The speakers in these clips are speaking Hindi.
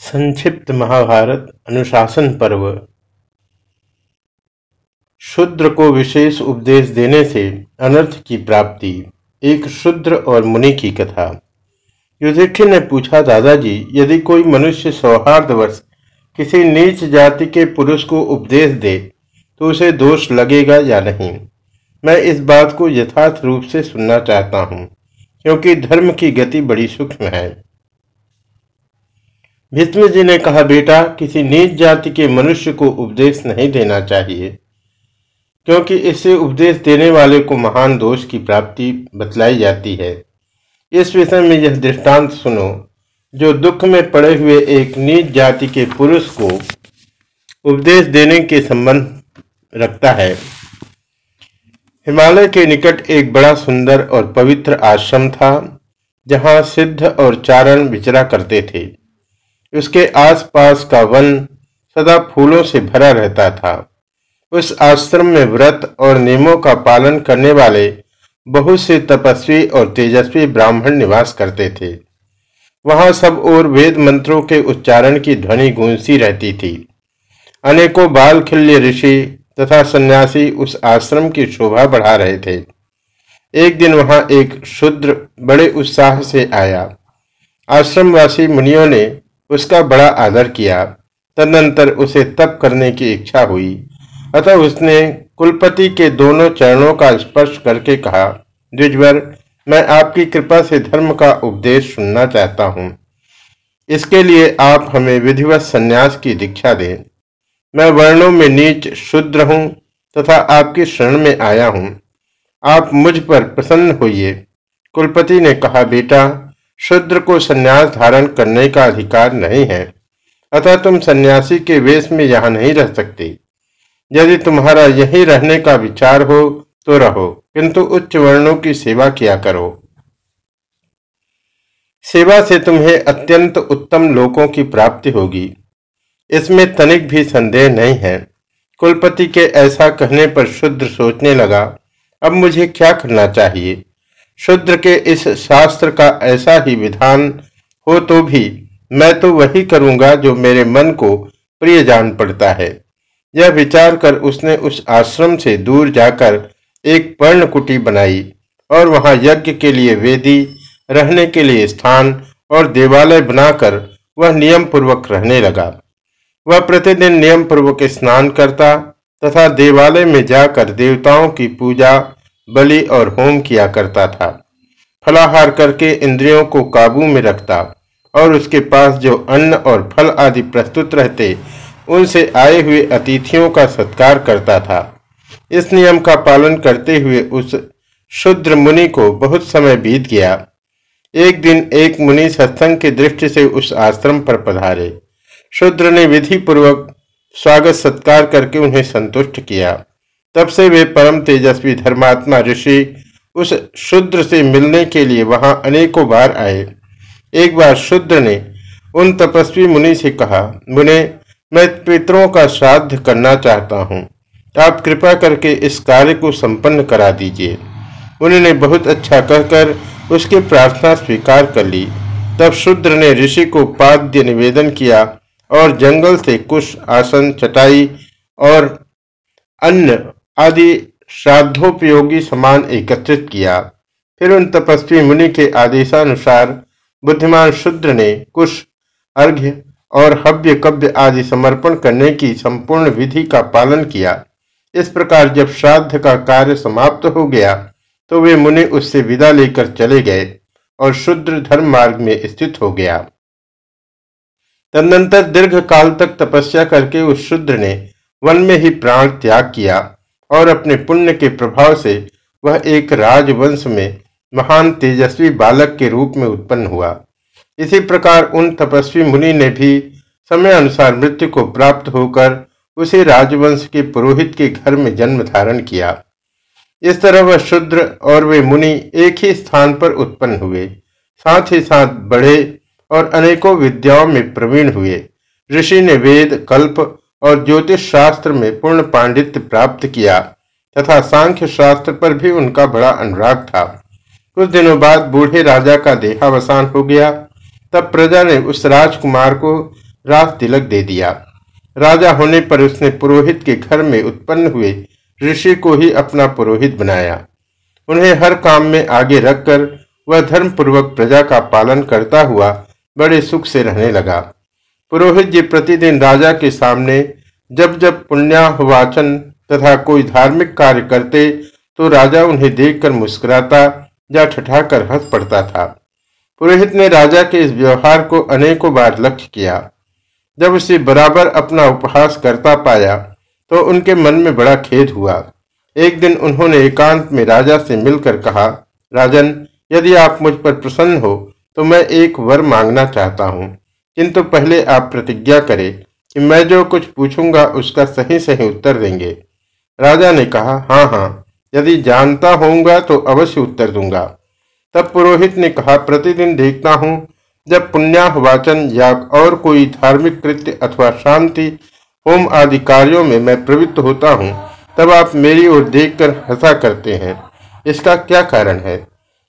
संक्षिप्त महाभारत अनुशासन पर्व। शूद्र को विशेष उपदेश देने से अनर्थ की प्राप्ति एक शूद्र और मुनि की कथा। युधिष्ठिर ने पूछा, दादाजी, यदि कोई मनुष्य सौहार्दवश किसी नीच जाति के पुरुष को उपदेश दे तो उसे दोष लगेगा या नहीं? मैं इस बात को यथार्थ रूप से सुनना चाहता हूँ, क्योंकि धर्म की गति बड़ी सूक्ष्म है। भीष्म जी ने कहा, बेटा, किसी नीच जाति के मनुष्य को उपदेश नहीं देना चाहिए, क्योंकि इससे उपदेश देने वाले को महान दोष की प्राप्ति बतलाई जाती है। इस विषय में यह दृष्टांत सुनो। जो दुख में पड़े हुए एक नीच जाति के पुरुष को उपदेश देने के संबंध रखता है। हिमालय के निकट एक बड़ा सुंदर और पवित्र आश्रम था, जहाँ सिद्ध और चारण विचरा करते थे। उसके आसपास का वन सदा फूलों से भरा रहता था। उस आश्रम में व्रत और नियमों का पालन करने वाले बहुत से तपस्वी और तेजस्वी ब्राह्मण निवास करते थे। वहाँ सब और वेद मंत्रों के उच्चारण की ध्वनि गूंजती रहती थी। अनेकों बाल खिल्य ऋषि तथा सन्यासी उस आश्रम की शोभा बढ़ा रहे थे। एक दिन वहाँ एक शूद्र बड़े उत्साह से आया। आश्रमवासी मुनियों ने उसका बड़ा आदर किया। तदनंतर उसे तप करने की इच्छा हुई। अतः उसने कुलपति के दोनों चरणों का स्पर्श करके कहा, द्विजवर, मैं आपकी कृपा से धर्म का उपदेश सुनना चाहता हूँ। इसके लिए आप हमें विधिवत संन्यास की दीक्षा दें। मैं वर्णों में नीच शुद्र हूँ तथा आपकी शरण में आया हूँ। आप मुझ पर प्रसन्न होइए। कुलपति ने कहा, बेटा शूद्र को संन्यास धारण करने का अधिकार नहीं है। अतः तुम सन्यासी के वेश में यहाँ नहीं रह सकते। यदि तुम्हारा यही रहने का विचार हो तो रहो, किंतु उच्च वर्णों की सेवा किया करो। सेवा से तुम्हें अत्यंत उत्तम लोकों की प्राप्ति होगी। इसमें तनिक भी संदेह नहीं है। कुलपति के ऐसा कहने पर शुद्र सोचने लगा, अब मुझे क्या करना चाहिए? शुद्र के इस शास्त्र का ऐसा ही विधान हो तो भी मैं तो वही करूँगा जो मेरे मन को प्रिय जान पड़ता है। यह विचार कर उसने उस आश्रम से दूर जाकर एक पर्ण कुटी बनाई और वहाँ यज्ञ के लिए वेदी, रहने के लिए स्थान और देवालय बनाकर वह नियम पूर्वक रहने लगा। वह प्रतिदिन नियम पूर्वक स्नान करता तथा देवालय में जाकर देवताओं की पूजा बलि और होम किया करता था। फलाहार करके इंद्रियों को काबू में रखता और उसके पास जो अन्न और फल आदि प्रस्तुत रहते, उनसे आए हुए अतिथियों का सत्कार करता था। इस नियम का पालन करते हुए उस शुद्र मुनि को बहुत समय बीत गया। एक दिन एक मुनि सत्संग की दृष्टि से उस आश्रम पर पधारे। शुद्र ने विधि पूर्वक स्वागत सत्कार करके उन्हें संतुष्ट किया। तब से वे परम तेजस्वी धर्मात्मा ऋषि उस शुद्र से मिलने के लिए वहाँ अनेकों बार आए। एक बार शुद्र ने उन तपस्वी मुनि से कहा, मुने, मैं पितरों का श्राद्ध करना चाहता हूँ। आप कृपा करके इस कार्य को संपन्न करा दीजिए। उन्होंने बहुत अच्छा कहकर उसकी प्रार्थना स्वीकार कर ली। तब शुद्र ने ऋषि को पाद्य निवेदन किया और जंगल से कुश आसन चटाई और अन्य आदि श्राद्धोपयोगी समान एकत्रित किया। फिर उन तपस्वी मुनि के आदेशानुसार बुद्धिमान शुद्र ने कुश, अर्घ्य और हव्य कव्य आदि समर्पण करने की संपूर्ण विधि का पालन किया। इस प्रकार जब श्राद्ध का कार्य समाप्त हो गया तो वे मुनि उससे विदा लेकर चले गए और शुद्र धर्म मार्ग में स्थित हो गया। तदनंतर दीर्घ काल तक तपस्या करके उस शुद्र ने वन में ही प्राण त्याग किया। और अपने पुण्य के प्रभाव से वह एक राजवंश में महान तेजस्वी बालक के रूप में उत्पन्न हुआ। इसी प्रकार उन तपस्वी मुनि ने भी समय अनुसार मृत्यु को प्राप्त होकर उसी राजवंश के पुरोहित के घर में जन्म धारण किया। इस तरह वह शुद्र और वे मुनि एक ही स्थान पर उत्पन्न हुए। साथ ही साथ बढ़े और अनेकों विद्याओं में प्रवीण हुए। ऋषि ने वेद, कल्प और ज्योतिष शास्त्र में पूर्ण पांडित्य प्राप्त किया तथा सांख्य शास्त्र पर भी उनका बड़ा अनुराग था। कुछ दिनों बाद बूढ़े राजा का देहावसान हो गया। तब प्रजा ने उस राजकुमार को राज तिलक दे दिया। राजा होने पर उसने पुरोहित के घर में उत्पन्न हुए ऋषि को ही अपना पुरोहित बनाया। उन्हें हर काम में आगे रखकर वह धर्म पूर्वक प्रजा का पालन करता हुआ बड़े सुख से रहने लगा। पुरोहित जी प्रतिदिन राजा के सामने जब जब पुण्याहवाचन तथा कोई धार्मिक कार्य करते तो राजा उन्हें देखकर मुस्कुराता या ठठाकर हंस पड़ता था। पुरोहित ने राजा के इस व्यवहार को अनेकों बार लक्ष्य किया। जब उसे बराबर अपना उपहास करता पाया तो उनके मन में बड़ा खेद हुआ। एक दिन उन्होंने एकांत में राजा से मिलकर कहा, राजन, यदि आप मुझ पर प्रसन्न हो तो मैं एक वर मांगना चाहता हूँ। किंतु पहले आप प्रतिज्ञा करें कि मैं जो कुछ पूछूँगा, उसका सही सही उत्तर देंगे। राजा ने कहा हाँ हाँ यदि जानता होऊँगा तो अवश्य उत्तर दूँगा। तब पुरोहित ने कहा, प्रतिदिन देखता हूँ, जब पुण्याह वाचन या और कोई धार्मिक कृत्य अथवा शांति, होम आदि कार्यों में मैं प्रवृत्त होता हूँ, तब आप मेरी ओर देखकर हंसा करते हैं। इसका क्या कारण है?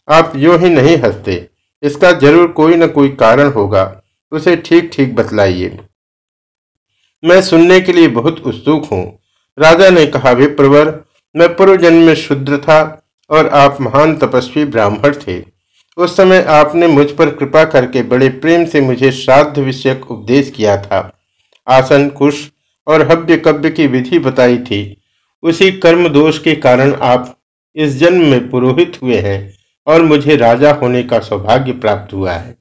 आप यो ही नहीं हँसते। इसका ज़रूर कोई न कोई कारण होगा। उसे ठीक ठीक बतलाइए। मैं सुनने के लिए बहुत उत्सुक हूँ। राजा ने कहा विप्रवर मैं पूर्व जन्म में शुद्र था और आप महान तपस्वी ब्राह्मण थे। उस समय आपने मुझ पर कृपा करके बड़े प्रेम से मुझे श्राद्ध विषयक उपदेश किया था। आसन, कुश और हव्य कव्य की विधि बताई थी। उसी कर्म दोष के कारण आप इस जन्म में पुरोहित हुए हैं और मुझे राजा होने का सौभाग्य प्राप्त हुआ है।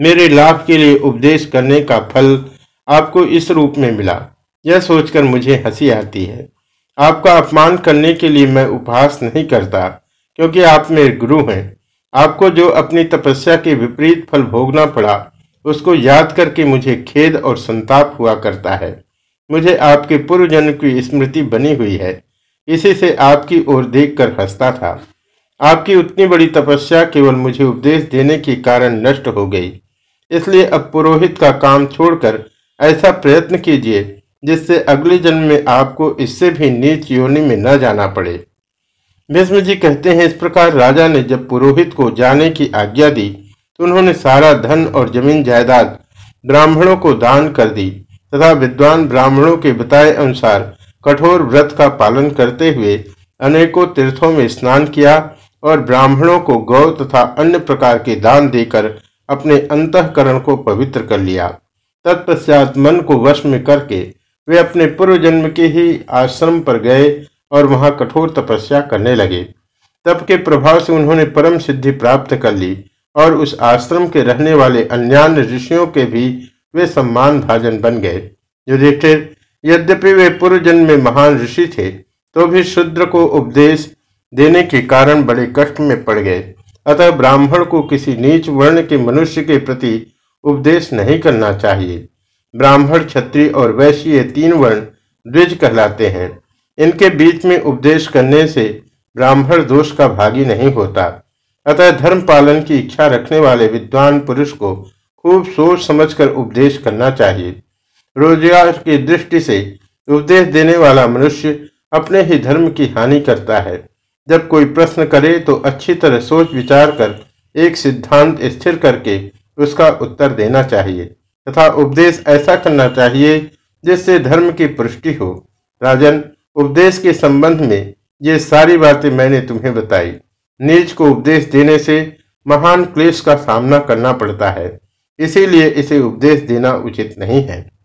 मेरे लाभ के लिए उपदेश करने का फल आपको इस रूप में मिला। यह सोचकर मुझे हँसी आती है। आपका अपमान करने के लिए मैं उपहास नहीं करता, क्योंकि आप मेरे गुरु हैं। आपको जो अपनी तपस्या के विपरीत फल भोगना पड़ा, उसको याद करके मुझे खेद और संताप हुआ करता है। मुझे आपके पूर्व जन्म की स्मृति बनी हुई है। इसी से आपकी ओर देखकर हंसता था। आपकी उतनी बड़ी तपस्या केवल मुझे उपदेश देने के कारण नष्ट हो गई। इसलिए अब पुरोहित का काम छोड़कर ऐसा प्रयत्न कीजिए, जिससे अगले जन्म में आपको इससे भी नीच योनि में न जाना पड़े। भीष्म जी कहते हैं, इस प्रकार राजा ने जब पुरोहित को जाने की आज्ञा दी तो उन्होंने सारा धन और ज़मीन जायदाद ब्राह्मणों को दान कर दी, तथा विद्वान ब्राह्मणों के बताए अनुसार कठोर व्रत का पालन करते हुए अनेकों तीर्थों में स्नान किया और ब्राह्मणों को गौ तथा अन्य प्रकार के दान देकर अपने अंतकरण को पवित्र कर लिया। तत्पश्चात मन को वश में करके वे अपने पूर्व जन्म के ही आश्रम पर गए और वहाँ कठोर तपस्या करने लगे। तब के प्रभाव से उन्होंने परम सिद्धि प्राप्त कर ली और उस आश्रम के रहने वाले अन्यान्य ऋषियों के भी वे सम्मान भाजन बन गए। युधिष्ठिर, यद्यपि वे पूर्व जन्म में महान ऋषि थे तो भी शुद्र को उपदेश देने के कारण बड़े कष्ट में पड़ गए। अतः ब्राह्मण को किसी नीच वर्ण के मनुष्य के प्रति उपदेश नहीं करना चाहिए। ब्राह्मण क्षत्रिय और वैश्य ये तीन वर्ण द्विज कहलाते हैं। इनके बीच में उपदेश करने से ब्राह्मण दोष का भागी नहीं होता। अतः धर्म पालन की इच्छा रखने वाले विद्वान पुरुष को खूब सोच समझकर उपदेश करना चाहिए। रोज़गार की दृष्टि से उपदेश देने वाला मनुष्य अपने ही धर्म की हानि करता है। जब कोई प्रश्न करे तो अच्छी तरह सोच विचार कर, एक सिद्धांत स्थिर करके उसका उत्तर देना चाहिए। तथा उपदेश ऐसा करना चाहिए जिससे धर्म की पुष्टि हो। राजन, उपदेश के संबंध में ये सारी बातें मैंने तुम्हें बताई। नीच को उपदेश देने से महान क्लेश का सामना करना पड़ता है। इसीलिए इसे उपदेश देना उचित नहीं है।